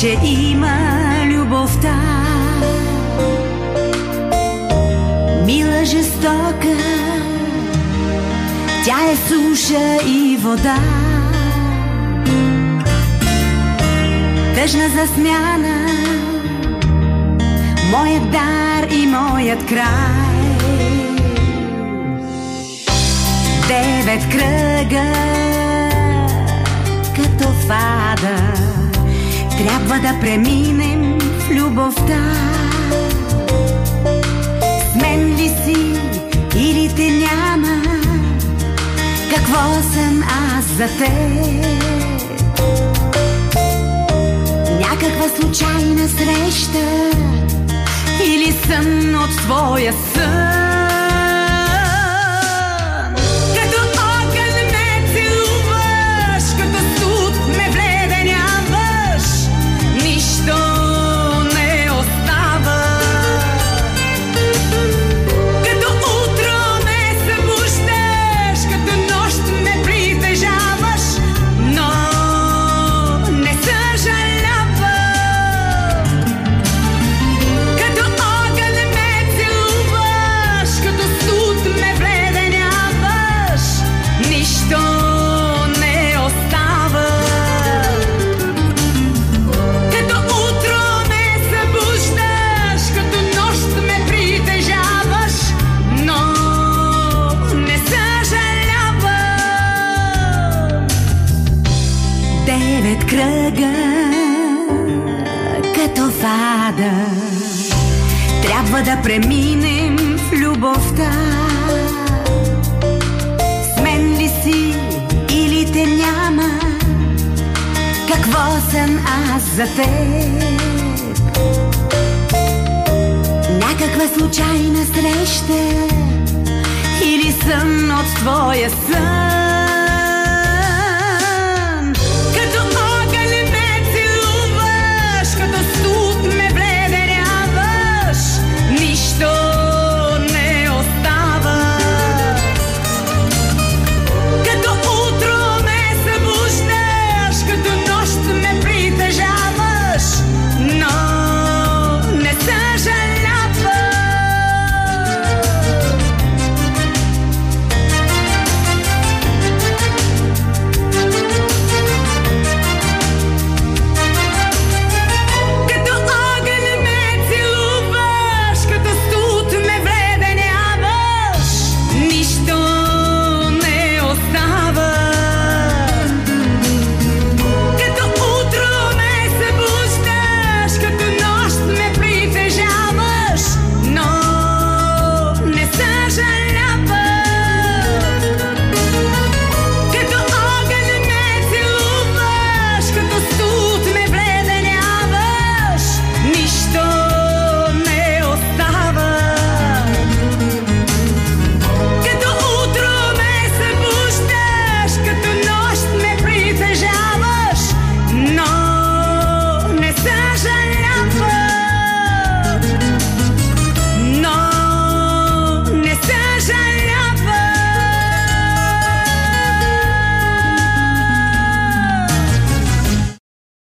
че има любовта. Мила жестока, тя е суша и вода. Тъжна засмяна, моят дар и моят край. Девет кръга, като фада, трябва да преминем в любовта. Мен ли си или те няма? Какво съм аз за теб? Някаква случайна среща или сън от твоя сън? Девет кръга, като фада, трябва да преминем в любовта. С мен ли си или те няма? Какво съм аз за теб? Някаква случайна среща или сън от твоя сън?